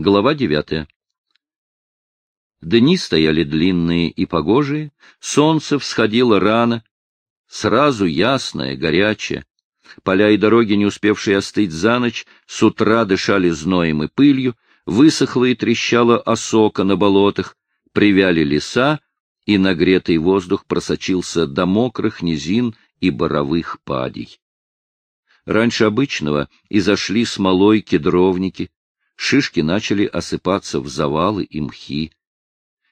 Глава девятая. Дни стояли длинные и погожие, солнце всходило рано, сразу ясное, горячее. Поля и дороги, не успевшие остыть за ночь, с утра дышали зноем и пылью, высохла и трещала осока на болотах, привяли леса, и нагретый воздух просочился до мокрых низин и боровых падей. Раньше обычного изошли смолой кедровники, шишки начали осыпаться в завалы и мхи.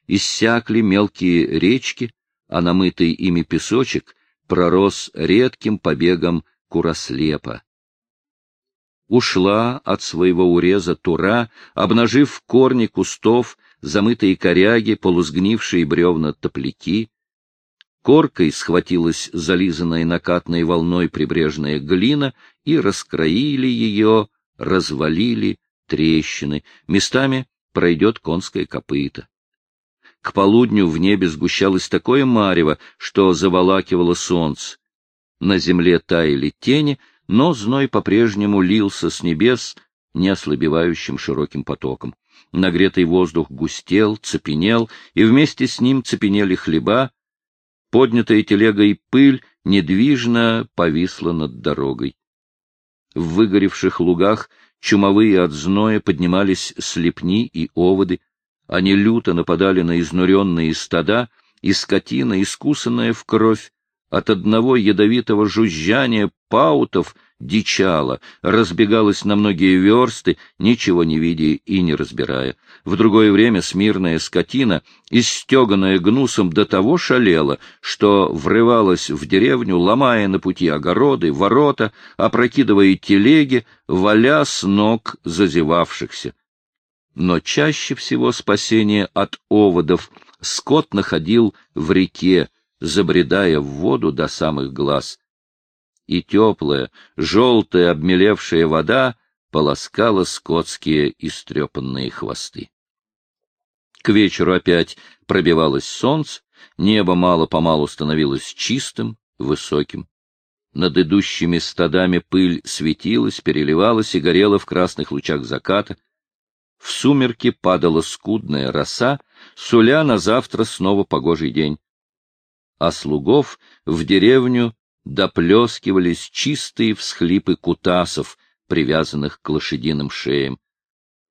Иссякли мелкие речки, а намытый ими песочек пророс редким побегом курослепа. Ушла от своего уреза тура, обнажив корни кустов, замытые коряги, полузгнившие бревна топляки. Коркой схватилась зализанная накатной волной прибрежная глина, и раскроили ее, развалили, трещины, местами пройдет конское копыто. К полудню в небе сгущалось такое марево, что заволакивало солнце. На земле таяли тени, но зной по-прежнему лился с небес неослабевающим широким потоком. Нагретый воздух густел, цепенел, и вместе с ним цепенели хлеба. Поднятая телегой пыль недвижно повисла над дорогой. В выгоревших лугах чумовые от зноя поднимались слепни и оводы, они люто нападали на изнуренные стада, и скотина, искусанная в кровь, от одного ядовитого жужжания паутов дичала, разбегалась на многие версты, ничего не видя и не разбирая. В другое время смирная скотина, истеганная гнусом, до того шалела, что врывалась в деревню, ломая на пути огороды, ворота, опрокидывая телеги, валя с ног зазевавшихся. Но чаще всего спасение от оводов скот находил в реке, забредая в воду до самых глаз. И теплая, желтая обмелевшая вода полоскала скотские истрепанные хвосты. К вечеру опять пробивалось солнце, небо мало-помалу становилось чистым, высоким. Над идущими стадами пыль светилась, переливалась и горела в красных лучах заката. В сумерки падала скудная роса, суля на завтра снова погожий день а слугов в деревню доплескивались чистые всхлипы кутасов, привязанных к лошадиным шеям.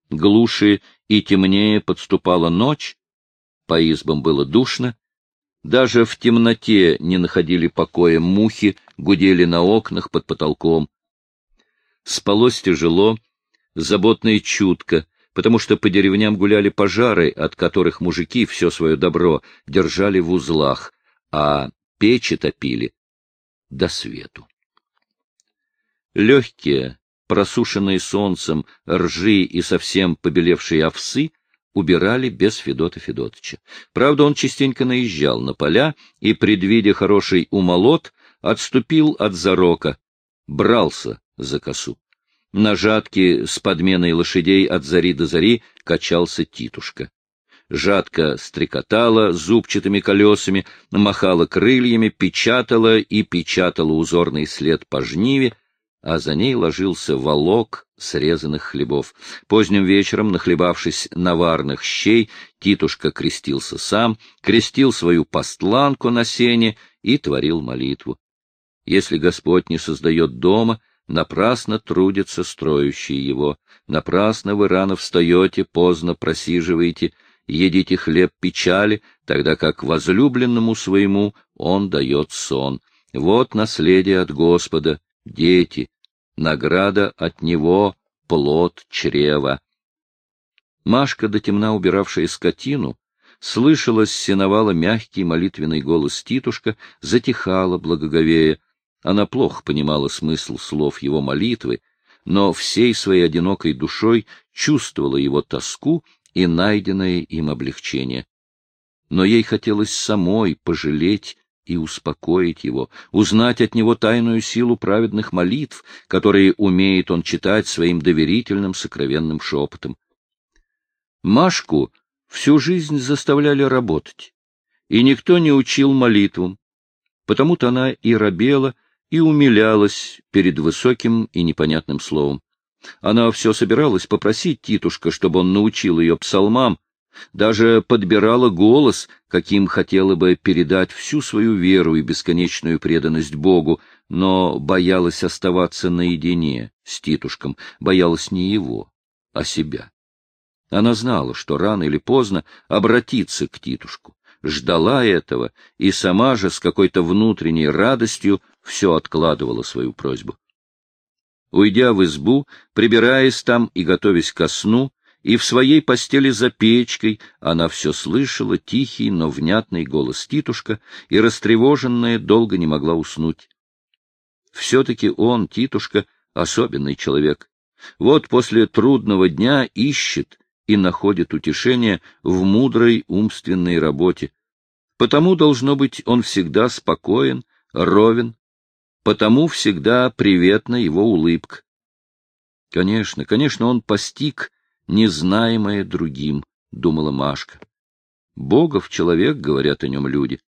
Глуше и темнее подступала ночь, по избам было душно, даже в темноте не находили покоя мухи, гудели на окнах под потолком. Спалось тяжело, заботно и чутко, потому что по деревням гуляли пожары, от которых мужики все свое добро держали в узлах, а печи топили до свету. Легкие, просушенные солнцем ржи и совсем побелевшие овсы убирали без Федота Федотыча. Правда, он частенько наезжал на поля и, предвидя хороший умолот, отступил от зарока, брался за косу. На жатке с подменой лошадей от зари до зари качался Титушка жадко стрекотала зубчатыми колесами, махала крыльями, печатала и печатала узорный след по жниве, а за ней ложился волок срезанных хлебов. Поздним вечером, нахлебавшись наварных щей, Титушка крестился сам, крестил свою постланку на сене и творил молитву. Если Господь не создает дома, напрасно трудятся строящие его, напрасно вы рано встаете, поздно просиживаете, едите хлеб печали, тогда как возлюбленному своему он дает сон. Вот наследие от Господа, дети, награда от Него, плод чрева. Машка, до темна убиравшая скотину, слышала с сеновала мягкий молитвенный голос Титушка, затихала благоговея. Она плохо понимала смысл слов его молитвы, но всей своей одинокой душой чувствовала его тоску и найденное им облегчение. Но ей хотелось самой пожалеть и успокоить его, узнать от него тайную силу праведных молитв, которые умеет он читать своим доверительным сокровенным шепотом. Машку всю жизнь заставляли работать, и никто не учил молитвам, потому-то она и робела, и умилялась перед высоким и непонятным словом. Она все собиралась попросить Титушка, чтобы он научил ее псалмам, даже подбирала голос, каким хотела бы передать всю свою веру и бесконечную преданность Богу, но боялась оставаться наедине с Титушком, боялась не его, а себя. Она знала, что рано или поздно обратится к Титушку, ждала этого и сама же с какой-то внутренней радостью все откладывала свою просьбу. Уйдя в избу, прибираясь там и готовясь ко сну, и в своей постели за печкой она все слышала тихий, но внятный голос Титушка, и растревоженная долго не могла уснуть. Все-таки он, Титушка, особенный человек. Вот после трудного дня ищет и находит утешение в мудрой умственной работе. Потому, должно быть, он всегда спокоен, ровен, потому всегда приветна его улыбка. Конечно, конечно, он постиг незнаемое другим, — думала Машка. Богов человек, говорят о нем люди.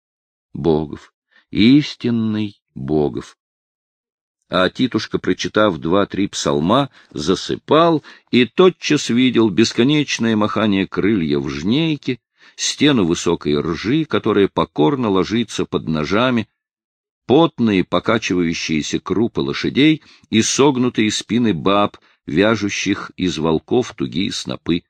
Богов, истинный Богов. А Титушка, прочитав два-три псалма, засыпал и тотчас видел бесконечное махание крыльев жнейки, стену высокой ржи, которая покорно ложится под ножами, потные покачивающиеся крупы лошадей и согнутые спины баб, вяжущих из волков тугие снопы.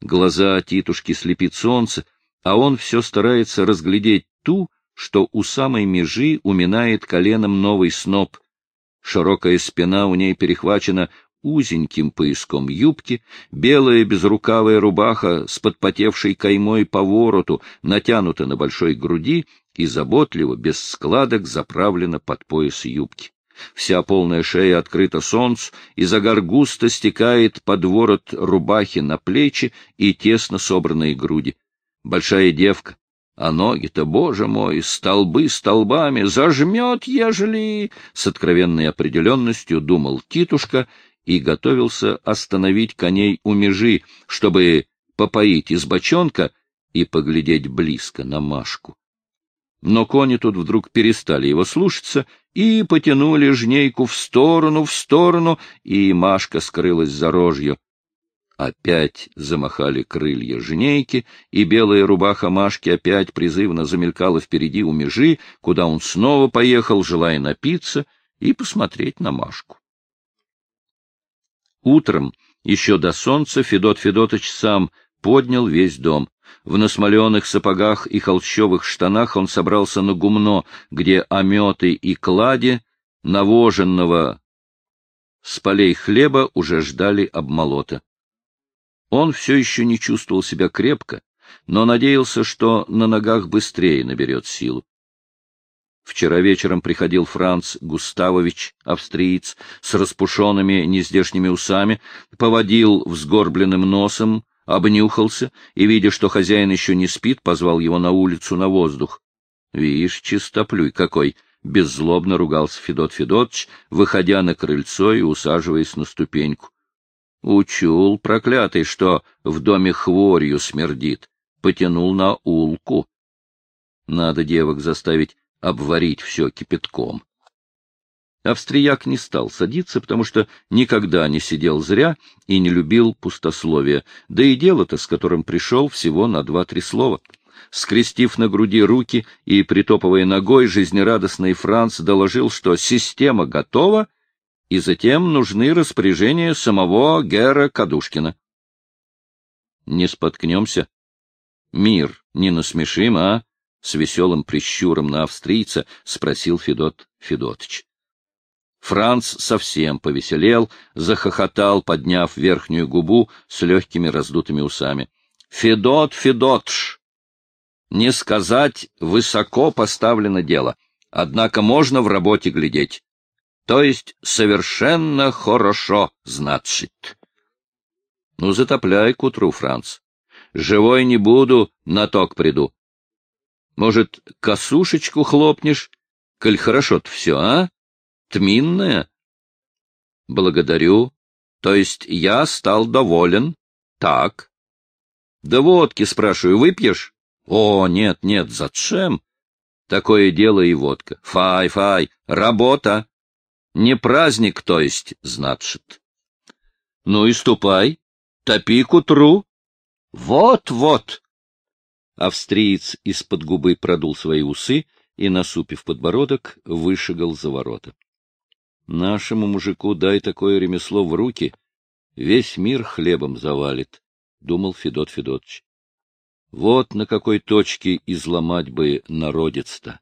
Глаза Титушки слепит солнце, а он все старается разглядеть ту, что у самой межи уминает коленом новый сноп. Широкая спина у ней перехвачена узеньким пояском юбки, белая безрукавая рубаха с подпотевшей каймой по вороту натянута на большой груди и заботливо, без складок, заправлена под пояс юбки. Вся полная шея открыта солнцу, и загар густо стекает под ворот рубахи на плечи и тесно собранные груди. Большая девка, а ноги-то, боже мой, столбы столбами, зажмет, ежели... С откровенной определенностью думал Титушка и готовился остановить коней у межи, чтобы попоить из бочонка и поглядеть близко на Машку. Но кони тут вдруг перестали его слушаться и потянули жнейку в сторону, в сторону, и Машка скрылась за рожью. Опять замахали крылья жнейки, и белая рубаха Машки опять призывно замелькала впереди у межи, куда он снова поехал, желая напиться и посмотреть на Машку. Утром, еще до солнца, Федот Федотыч сам поднял весь дом. В насмоленных сапогах и холщовых штанах он собрался на гумно, где ометы и клади навоженного с полей хлеба уже ждали обмолота. Он все еще не чувствовал себя крепко, но надеялся, что на ногах быстрее наберет силу. Вчера вечером приходил Франц Густавович, австриец, с распушенными нездешними усами, поводил взгорбленным носом, обнюхался и, видя, что хозяин еще не спит, позвал его на улицу на воздух. Видишь, чистоплюй какой! — беззлобно ругался Федот Федотович, выходя на крыльцо и усаживаясь на ступеньку. Учул, проклятый, что в доме хворью смердит. Потянул на улку. Надо девок заставить обварить все кипятком. Австрияк не стал садиться, потому что никогда не сидел зря и не любил пустословия, да и дело-то, с которым пришел, всего на два-три слова. Скрестив на груди руки и притопывая ногой, жизнерадостный Франц доложил, что система готова, и затем нужны распоряжения самого Гера Кадушкина. — Не споткнемся? Мир не насмешим, а? — с веселым прищуром на австрийца спросил Федот Федотыч. Франц совсем повеселел, захохотал, подняв верхнюю губу с легкими раздутыми усами. — Федот, Федотш! Не сказать, высоко поставлено дело, однако можно в работе глядеть. То есть совершенно хорошо, значит. Ну, затопляй к утру, Франц. Живой не буду, на ток приду. Может, косушечку хлопнешь, коль хорошо-то все, а? Тминная? Благодарю. То есть я стал доволен. Так. Да водки, спрашиваю, выпьешь? О, нет, нет, зачем? Такое дело и водка. Фай, фай, работа. Не праздник, то есть, значит. Ну и ступай, топи к утру. Вот-вот. Австриец из-под губы продул свои усы и, насупив подбородок, вышагал за ворота. Нашему мужику дай такое ремесло в руки, весь мир хлебом завалит, — думал Федот Федотович. Вот на какой точке изломать бы народец-то.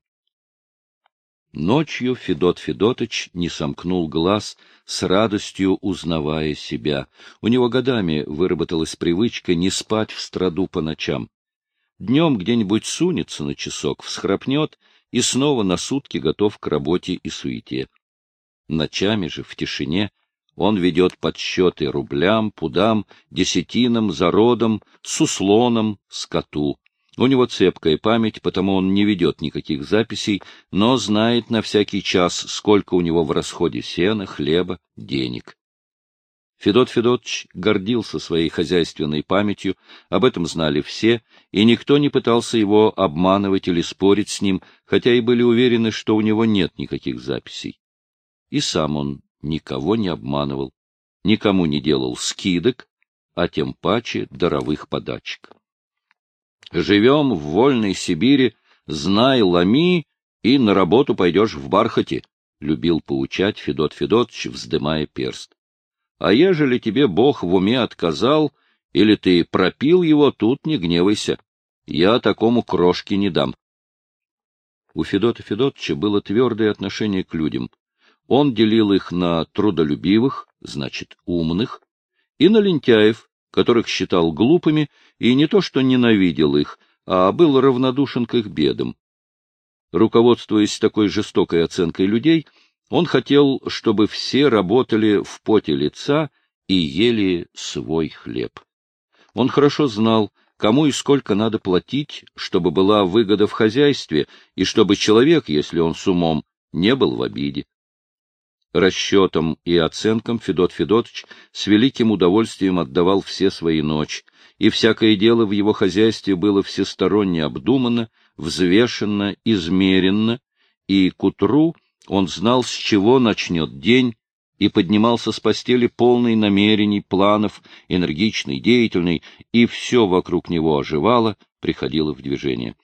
Ночью Федот Федотыч не сомкнул глаз, с радостью узнавая себя. У него годами выработалась привычка не спать в страду по ночам. Днем где-нибудь сунется на часок, всхрапнет и снова на сутки готов к работе и суете. Ночами же, в тишине, он ведет подсчеты рублям, пудам, десятинам, зародам, суслонам, скоту. У него цепкая память, потому он не ведет никаких записей, но знает на всякий час, сколько у него в расходе сена, хлеба, денег. Федот Федотович гордился своей хозяйственной памятью, об этом знали все, и никто не пытался его обманывать или спорить с ним, хотя и были уверены, что у него нет никаких записей. И сам он никого не обманывал, никому не делал скидок, а тем паче даровых подачек. Живем в вольной Сибири, знай, ломи, и на работу пойдешь в бархате, — любил поучать Федот Федотович, вздымая перст. А ежели тебе Бог в уме отказал, или ты пропил его, тут не гневайся. Я такому крошки не дам. У Федота Федотовича было твердое отношение к людям — он делил их на трудолюбивых, значит, умных, и на лентяев, которых считал глупыми, и не то что ненавидел их, а был равнодушен к их бедам. Руководствуясь такой жестокой оценкой людей, он хотел, чтобы все работали в поте лица и ели свой хлеб. Он хорошо знал, кому и сколько надо платить, чтобы была выгода в хозяйстве, и чтобы человек, если он с умом, не был в обиде расчетам и оценкам Федот Федотович с великим удовольствием отдавал все свои ночи, и всякое дело в его хозяйстве было всесторонне обдумано, взвешенно, измеренно, и к утру он знал, с чего начнет день, и поднимался с постели полный намерений, планов, энергичный, деятельный, и все вокруг него оживало, приходило в движение.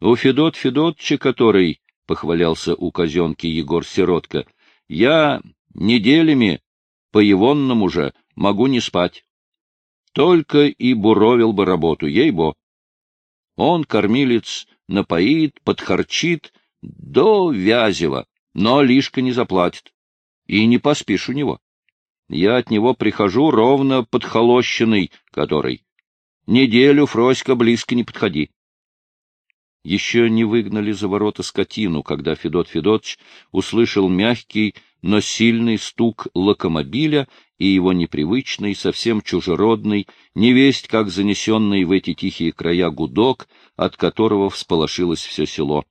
У Федот Федотча, который, — похвалялся у казенки Егор Сиротка, — я неделями по егонному же могу не спать. Только и буровил бы работу, ей-бо. Он, кормилец, напоит, подхарчит до Вязева, но лишка не заплатит. И не поспишь у него. Я от него прихожу ровно подхолощенный, который. Неделю, Фроська, близко не подходи. Еще не выгнали за ворота скотину, когда Федот Федотович услышал мягкий, но сильный стук локомобиля и его непривычный, совсем чужеродный, невесть как занесенный в эти тихие края гудок, от которого всполошилось все село.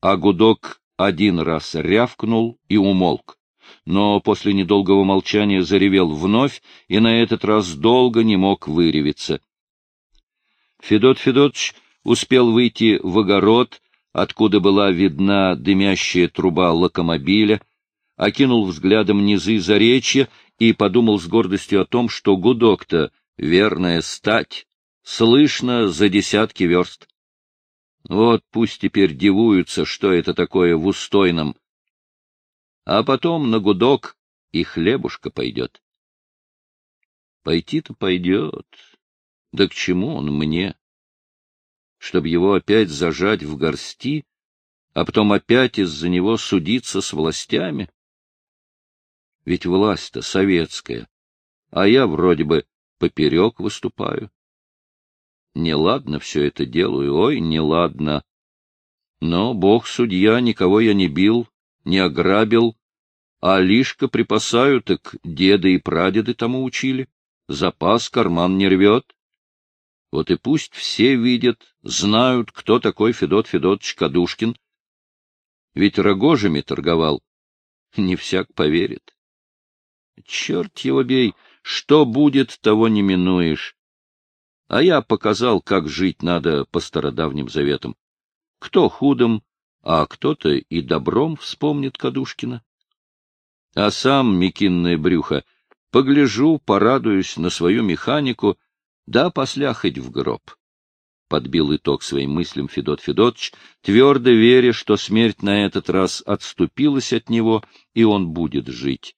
А гудок один раз рявкнул и умолк, но после недолгого молчания заревел вновь и на этот раз долго не мог выревиться. Федот Федотович успел выйти в огород, откуда была видна дымящая труба локомобиля, окинул взглядом низы заречья и подумал с гордостью о том, что гудок-то верная стать, слышно за десятки верст. Вот пусть теперь дивуются, что это такое в устойном. А потом на гудок и хлебушка пойдет. Пойти-то пойдет. Да к чему он мне? Чтобы его опять зажать в горсти, а потом опять из-за него судиться с властями? Ведь власть-то советская, а я вроде бы поперек выступаю. Неладно все это делаю, ой, неладно. Но бог-судья, никого я не бил, не ограбил, а лишко припасаю, так деды и прадеды тому учили. Запас карман не рвет. Вот и пусть все видят, знают, кто такой Федот Федотович Кадушкин. Ведь рогожами торговал. Не всяк поверит. Черт его бей, что будет, того не минуешь. А я показал, как жить надо по стародавним заветам. Кто худом, а кто-то и добром вспомнит Кадушкина. А сам Микинное брюхо Погляжу, порадуюсь на свою механику, да посля хоть в гроб. Подбил итог своим мыслям Федот Федотович, твердо веря, что смерть на этот раз отступилась от него, и он будет жить.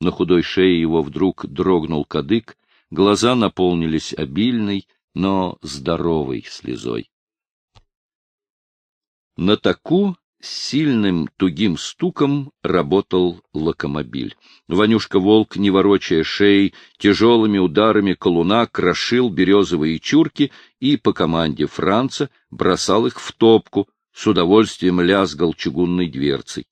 На худой шее его вдруг дрогнул кадык, глаза наполнились обильной, но здоровой слезой. На таку сильным тугим стуком работал локомобиль. Ванюшка-волк, не ворочая шеей, тяжелыми ударами колуна крошил березовые чурки и по команде Франца бросал их в топку, с удовольствием лязгал чугунной дверцей.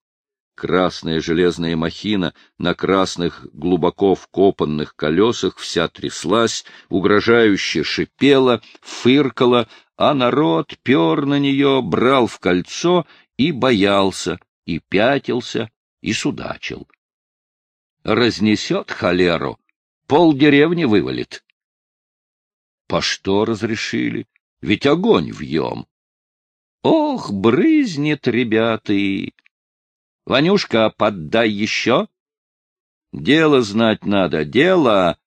Красная железная махина на красных глубоко вкопанных колесах вся тряслась, угрожающе шипела, фыркала, а народ пер на нее, брал в кольцо и боялся, и пятился, и судачил. Разнесет холеру, пол деревни вывалит. По что разрешили? Ведь огонь вьем. Ох, брызнет, ребята! Ванюшка, поддай еще. Дело знать надо, дело!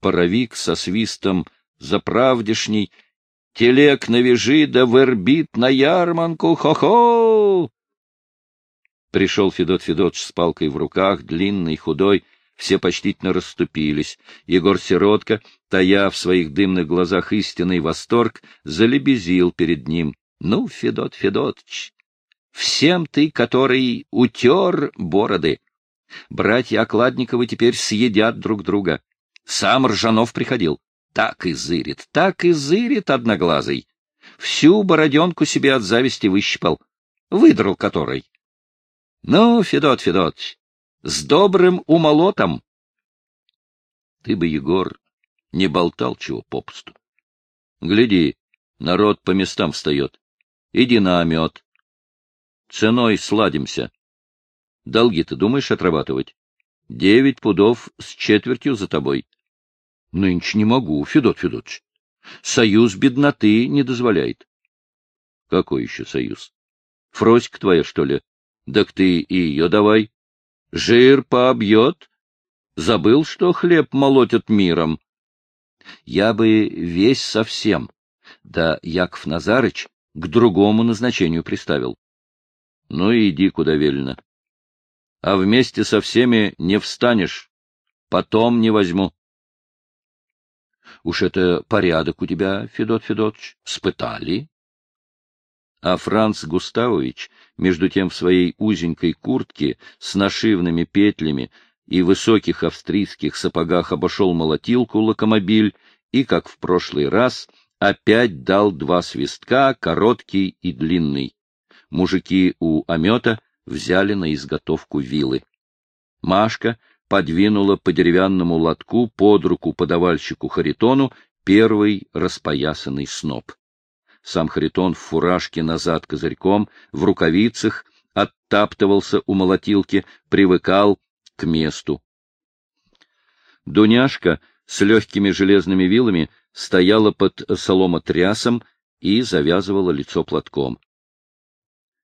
Паровик со свистом заправдешней Телег навяжи да вербит на ярманку, хо-хо! Пришел Федот Федотович с палкой в руках, длинный, худой, все почтительно расступились. Егор Сиротка, тая в своих дымных глазах истинный восторг, залебезил перед ним. — Ну, Федот Федотович, всем ты, который утер бороды. Братья Окладниковы теперь съедят друг друга. Сам Ржанов приходил. Так и зырит, так и зырит одноглазый. Всю бороденку себе от зависти выщипал. Выдрал который. Ну, Федот Федот, с добрым умолотом. Ты бы, Егор, не болтал чего попусту. Гляди, народ по местам встает. Иди на омет. Ценой сладимся. Долги ты думаешь отрабатывать? Девять пудов с четвертью за тобой. — Нынче не могу, Федот Федотович. Союз бедноты не дозволяет. — Какой еще союз? Фроська твоя, что ли? Так ты и ее давай. Жир пообьет. Забыл, что хлеб молотят миром. Я бы весь совсем. Да Яков Назарыч к другому назначению приставил. Ну иди, куда велено. А вместе со всеми не встанешь. Потом не возьму. Уж это порядок у тебя, Федот Федотович, спытали. А Франц Густавович, между тем в своей узенькой куртке с нашивными петлями и высоких австрийских сапогах обошел молотилку локомобиль и, как в прошлый раз, опять дал два свистка, короткий и длинный. Мужики у омета взяли на изготовку вилы. Машка подвинула по деревянному лотку под руку подавальщику Харитону первый распоясанный сноп. Сам Харитон в фуражке назад козырьком, в рукавицах, оттаптывался у молотилки, привыкал к месту. Дуняшка с легкими железными вилами стояла под соломотрясом и завязывала лицо платком.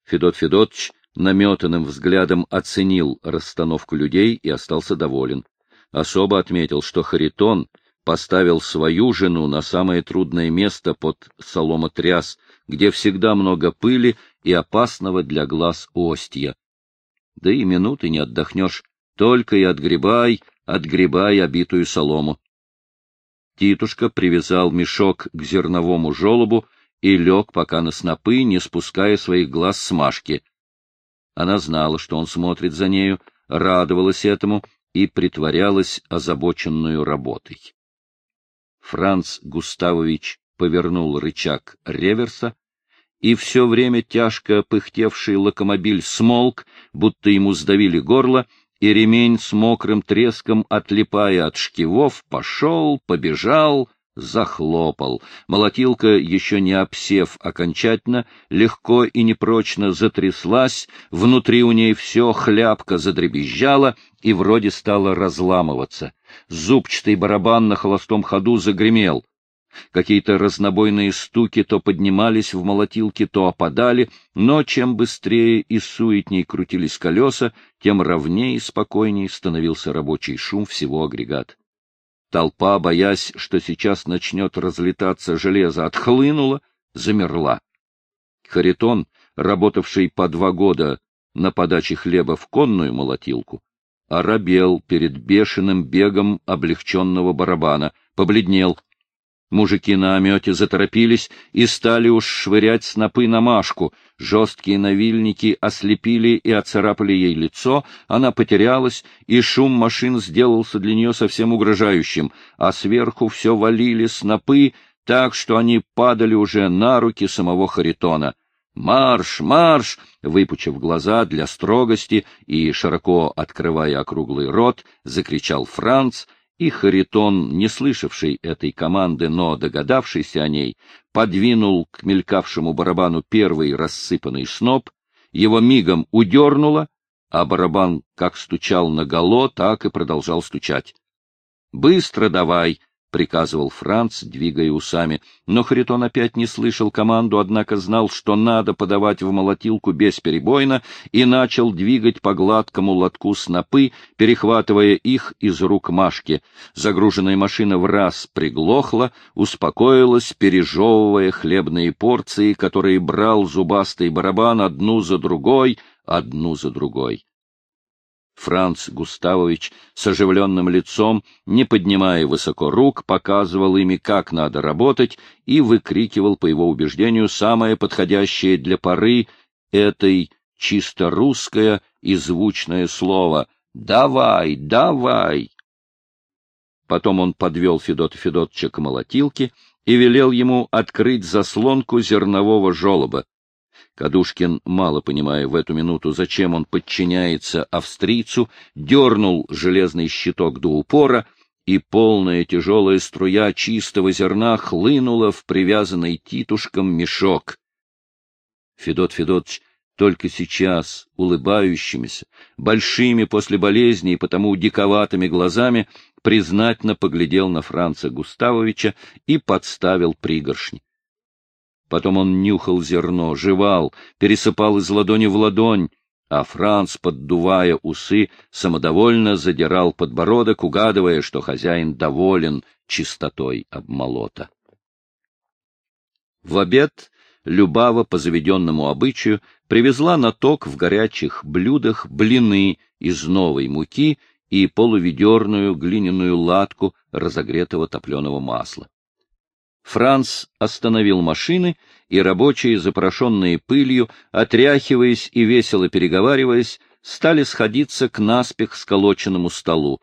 Федот Федотович наметанным взглядом оценил расстановку людей и остался доволен. Особо отметил, что Харитон поставил свою жену на самое трудное место под соломотряс, где всегда много пыли и опасного для глаз остья. Да и минуты не отдохнешь, только и отгребай, отгребай обитую солому. Титушка привязал мешок к зерновому желобу и лег пока на снопы, не спуская своих глаз с Машки — она знала, что он смотрит за нею, радовалась этому и притворялась озабоченную работой. Франц Густавович повернул рычаг реверса, и все время тяжко пыхтевший локомобиль смолк, будто ему сдавили горло, и ремень с мокрым треском, отлипая от шкивов, пошел, побежал, захлопал. Молотилка, еще не обсев окончательно, легко и непрочно затряслась, внутри у ней все хляпко задребезжало и вроде стало разламываться. Зубчатый барабан на холостом ходу загремел. Какие-то разнобойные стуки то поднимались в молотилке, то опадали, но чем быстрее и суетней крутились колеса, тем ровнее и спокойней становился рабочий шум всего агрегата. Толпа, боясь, что сейчас начнет разлетаться железо, отхлынула, замерла. Харитон, работавший по два года на подаче хлеба в конную молотилку, оробел перед бешеным бегом облегченного барабана, побледнел — Мужики на омете заторопились и стали уж швырять снопы на Машку. Жесткие навильники ослепили и оцарапали ей лицо, она потерялась, и шум машин сделался для нее совсем угрожающим, а сверху все валили снопы, так что они падали уже на руки самого Харитона. «Марш! Марш!» — выпучив глаза для строгости и широко открывая округлый рот, закричал Франц — и Харитон, не слышавший этой команды, но догадавшийся о ней, подвинул к мелькавшему барабану первый рассыпанный сноп, его мигом удернуло, а барабан как стучал на гало, так и продолжал стучать. — Быстро давай! — приказывал Франц, двигая усами. Но Харитон опять не слышал команду, однако знал, что надо подавать в молотилку бесперебойно, и начал двигать по гладкому лотку снопы, перехватывая их из рук Машки. Загруженная машина в раз приглохла, успокоилась, пережевывая хлебные порции, которые брал зубастый барабан одну за другой, одну за другой. Франц Густавович с оживленным лицом, не поднимая высоко рук, показывал ими, как надо работать, и выкрикивал, по его убеждению, самое подходящее для поры этой чисто русское и звучное слово «Давай, давай!». Потом он подвел Федота Федотча к молотилке и велел ему открыть заслонку зернового желоба. Кадушкин, мало понимая в эту минуту, зачем он подчиняется австрийцу, дернул железный щиток до упора, и полная тяжелая струя чистого зерна хлынула в привязанный титушком мешок. Федот Федотович только сейчас, улыбающимися, большими после болезни и потому диковатыми глазами, признательно поглядел на Франца Густавовича и подставил пригоршни. Потом он нюхал зерно, жевал, пересыпал из ладони в ладонь, а Франц, поддувая усы, самодовольно задирал подбородок, угадывая, что хозяин доволен чистотой обмолота. В обед Любава по заведенному обычаю привезла на ток в горячих блюдах блины из новой муки и полуведерную глиняную латку разогретого топленого масла. Франц остановил машины, и рабочие, запорошенные пылью, отряхиваясь и весело переговариваясь, стали сходиться к наспех сколоченному столу.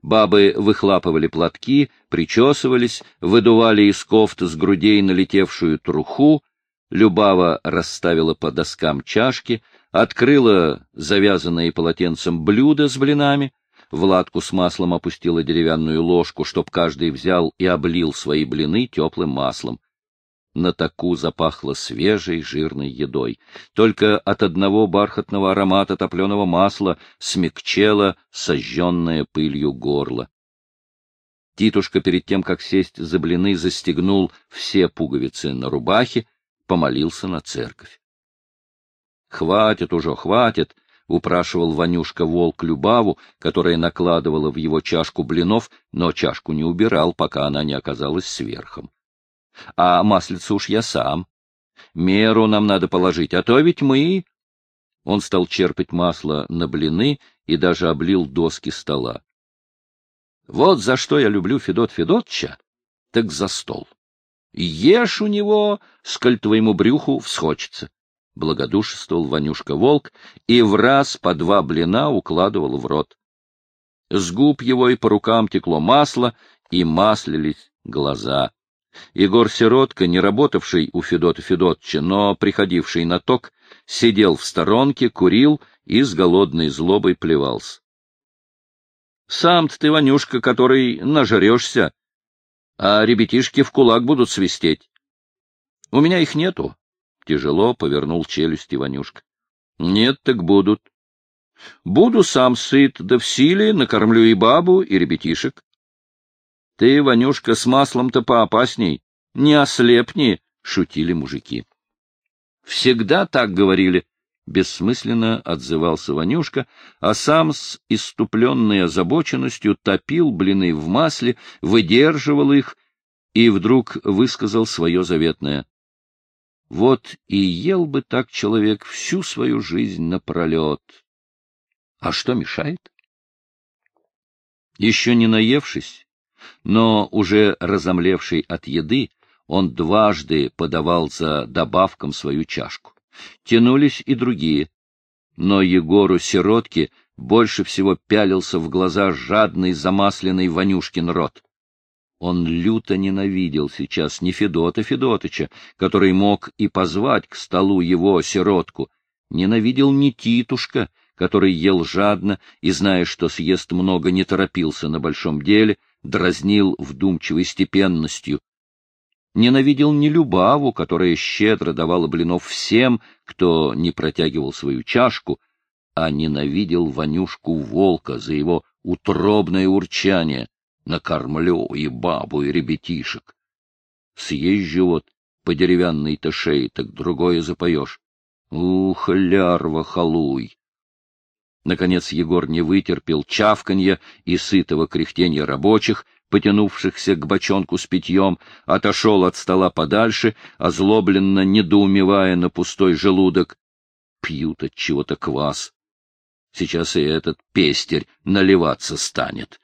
Бабы выхлапывали платки, причесывались, выдували из кофт с грудей налетевшую труху, Любава расставила по доскам чашки, открыла завязанные полотенцем блюда с блинами, в латку с маслом опустила деревянную ложку, чтоб каждый взял и облил свои блины теплым маслом. На таку запахло свежей жирной едой. Только от одного бархатного аромата топленого масла смягчело сожженное пылью горло. Титушка перед тем, как сесть за блины, застегнул все пуговицы на рубахе, помолился на церковь. — Хватит уже, хватит! — упрашивал Ванюшка волк Любаву, которая накладывала в его чашку блинов, но чашку не убирал, пока она не оказалась сверхом. — А маслица уж я сам. Меру нам надо положить, а то ведь мы... Он стал черпать масло на блины и даже облил доски стола. Вот за что я люблю Федот Федотча, так за стол. Ешь у него, сколь твоему брюху всхочется благодушествовал Ванюшка-волк и в раз по два блина укладывал в рот. С губ его и по рукам текло масло, и маслились глаза. Егор Сиротка, не работавший у Федота Федотча, но приходивший на ток, сидел в сторонке, курил и с голодной злобой плевался. — Сам-то ты, Ванюшка, который нажрешься, а ребятишки в кулак будут свистеть. У меня их нету, Тяжело повернул челюсть Иванюшка. — Нет, так будут. Буду сам сыт, да в силе накормлю и бабу, и ребятишек. — Ты, Ванюшка, с маслом-то поопасней. Не ослепни, — шутили мужики. — Всегда так говорили, — бессмысленно отзывался Ванюшка, а сам с иступленной озабоченностью топил блины в масле, выдерживал их и вдруг высказал свое заветное. Вот и ел бы так человек всю свою жизнь напролет. А что мешает? Еще не наевшись, но уже разомлевший от еды, он дважды подавал за добавком свою чашку. Тянулись и другие. Но Егору Сиротке больше всего пялился в глаза жадный замасленный Ванюшкин рот. Он люто ненавидел сейчас не Федота Федотыча, который мог и позвать к столу его сиротку, ненавидел не Титушка, который ел жадно и, зная, что съест много, не торопился на большом деле, дразнил вдумчивой степенностью. Ненавидел не Любаву, которая щедро давала блинов всем, кто не протягивал свою чашку, а ненавидел Ванюшку Волка за его утробное урчание. Накормлю и бабу, и ребятишек. Съезжу вот по деревянной-то так другое запоешь. Ух, лярва, халуй! Наконец Егор не вытерпел чавканья и сытого кряхтенья рабочих, потянувшихся к бочонку с питьем, отошел от стола подальше, озлобленно недоумевая на пустой желудок. Пьют от чего-то квас. Сейчас и этот пестерь наливаться станет.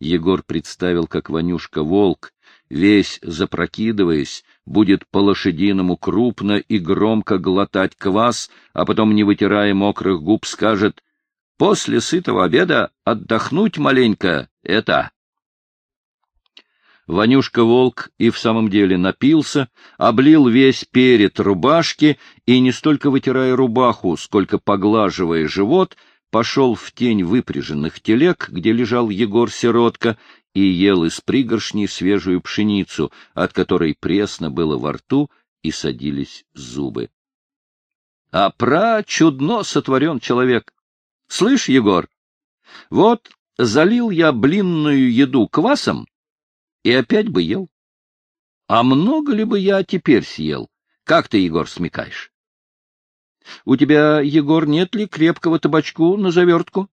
Егор представил, как Ванюшка-волк, весь запрокидываясь, будет по-лошадиному крупно и громко глотать квас, а потом, не вытирая мокрых губ, скажет «После сытого обеда отдохнуть маленько — это...» Ванюшка-волк и в самом деле напился, облил весь перед рубашки и, не столько вытирая рубаху, сколько поглаживая живот, пошел в тень выпряженных телег, где лежал Егор-сиротка, и ел из пригоршни свежую пшеницу, от которой пресно было во рту и садились зубы. — А про чудно сотворен человек! Слышь, Егор, вот залил я блинную еду квасом и опять бы ел. А много ли бы я теперь съел? Как ты, Егор, смекаешь? У тебя, Егор, нет ли крепкого табачку на завертку?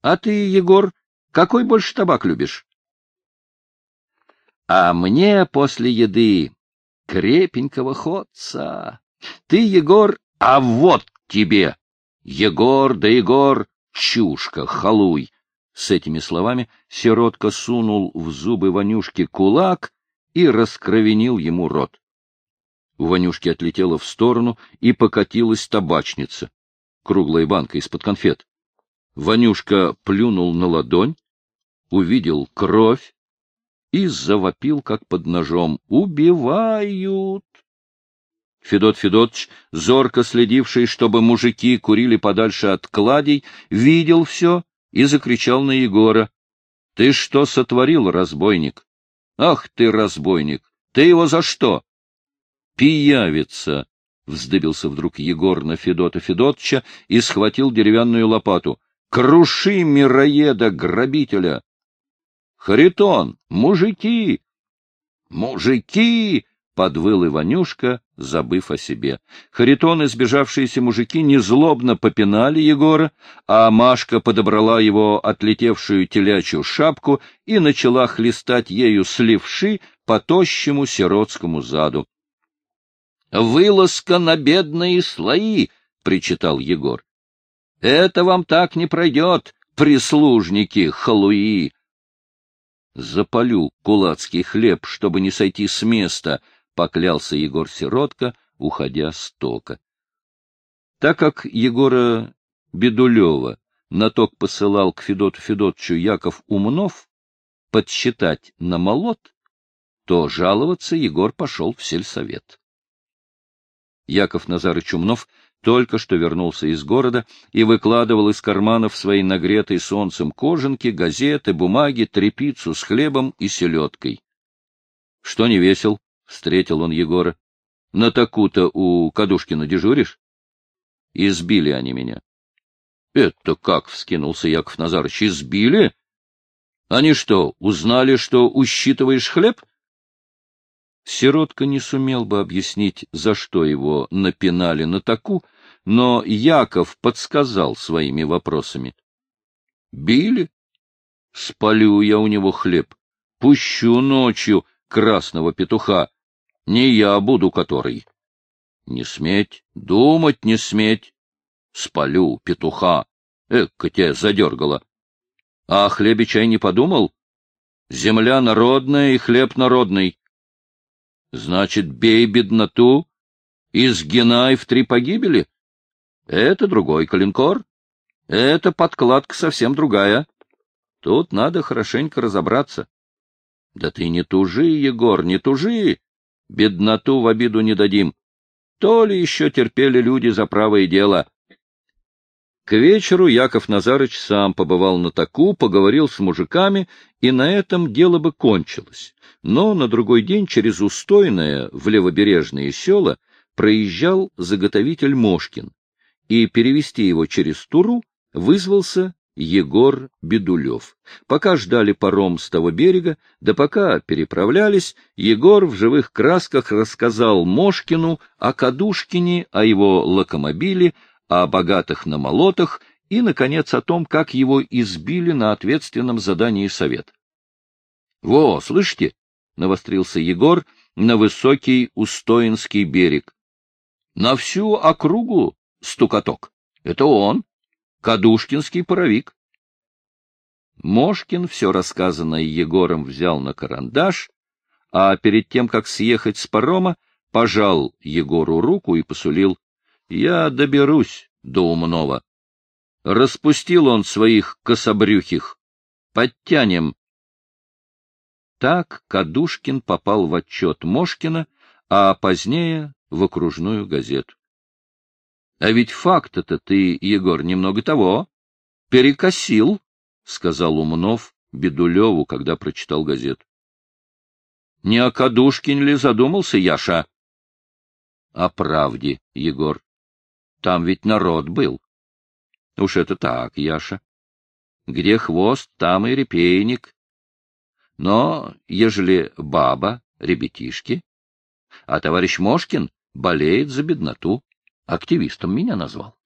А ты, Егор, какой больше табак любишь? А мне после еды крепенького ходца. Ты, Егор, а вот тебе! Егор да Егор, чушка, халуй! С этими словами сиротка сунул в зубы Ванюшки кулак и раскровенил ему рот. У Ванюшки отлетела в сторону и покатилась табачница, круглая банка из-под конфет. Ванюшка плюнул на ладонь, увидел кровь и завопил, как под ножом. «Убивают!» Федот Федотович, зорко следивший, чтобы мужики курили подальше от кладей, видел все и закричал на Егора. — Ты что сотворил, разбойник? — Ах ты, разбойник! Ты его за что? Пиявица! — вздыбился вдруг Егор на Федота Федотча и схватил деревянную лопату. — Круши мироеда-грабителя! — Харитон! Мужики! Мужики! — подвыл Иванюшка, забыв о себе. Харитон и сбежавшиеся мужики незлобно попинали Егора, а Машка подобрала его отлетевшую телячью шапку и начала хлестать ею сливши по тощему сиротскому заду. Вылазка на бедные слои, — причитал Егор. — Это вам так не пройдет, прислужники халуи. Запалю кулацкий хлеб, чтобы не сойти с места, — поклялся Егор Сиротка, уходя с тока. Так как Егора Бедулева наток посылал к Федоту Федотчу Яков Умнов подсчитать на молот, то жаловаться Егор пошел в сельсовет. Яков Назарыч Умнов только что вернулся из города и выкладывал из карманов своей нагретой солнцем кожанки, газеты, бумаги, трепицу с хлебом и селедкой. — Что не весел? — встретил он Егора. — На таку-то у Кадушкина дежуришь? Избили они меня. — Это как? — вскинулся Яков Назарыч. — Избили? Они что, узнали, что усчитываешь хлеб? Сиротка не сумел бы объяснить, за что его напинали на таку, но Яков подсказал своими вопросами. — Били? Спалю я у него хлеб, пущу ночью красного петуха, не я буду который. Не сметь, думать не сметь. Спалю петуха. Эка тебя задергала. А хлебе чай не подумал? Земля народная и хлеб народный. Значит, бей бедноту и сгинай в три погибели? Это другой калинкор. Это подкладка совсем другая. Тут надо хорошенько разобраться. Да ты не тужи, Егор, не тужи. Бедноту в обиду не дадим. То ли еще терпели люди за правое дело. К вечеру Яков Назарыч сам побывал на таку, поговорил с мужиками, и на этом дело бы кончилось. Но на другой день через Устойное в левобережные села проезжал заготовитель Мошкин, и перевести его через Туру вызвался Егор Бедулев. Пока ждали паром с того берега, да пока переправлялись, Егор в живых красках рассказал Мошкину о Кадушкине, о его локомобиле, о богатых намолотах и, наконец, о том, как его избили на ответственном задании совет. — Во, слышите? — навострился Егор на высокий Устоинский берег. — На всю округу стукоток. Это он. Кадушкинский паровик. Мошкин все рассказанное Егором взял на карандаш, а перед тем, как съехать с парома, пожал Егору руку и посулил. — Я доберусь до умного. Распустил он своих кособрюхих. Подтянем. Так Кадушкин попал в отчет Мошкина, а позднее в окружную газету. А ведь факт-то ты, Егор, немного того. Перекосил, — сказал Умнов Бедулеву, когда прочитал газету. — Не о Кадушкин ли задумался, Яша? — О правде, Егор. Там ведь народ был. — Уж это так, Яша. Где хвост, там и репейник. Но, ежели баба, ребятишки, а товарищ Мошкин болеет за бедноту, Активистом меня назвал.